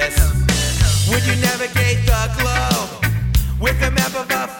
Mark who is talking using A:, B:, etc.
A: Would you navigate the globe with a map of a